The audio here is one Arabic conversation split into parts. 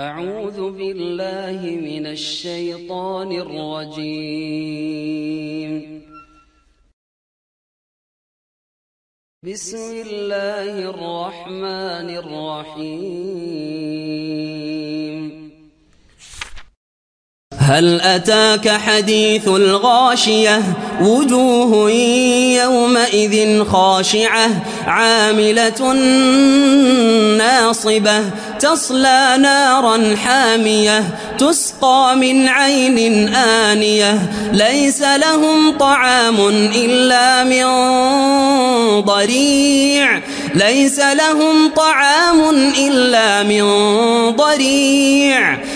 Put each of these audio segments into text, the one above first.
أعوذ بالله من الشيطان الرجيم. بسم الله الرحمن الرحيم. هل أتاك حديث الغاشية؟ وجوه يومئذ خاشعة عاملة ناصبة. تصلى نارا حامية تسقى من عين آنية. ليس لهم طعام إلا من ضريع. ليس لهم طعام إلا من ضريع.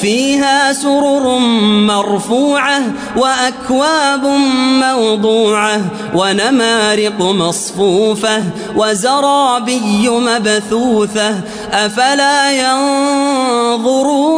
فيها سرر مرفوعة وأكواب موضوعة ونمارق مصفوفة وزرابي مبثوثة أفلا ينظرون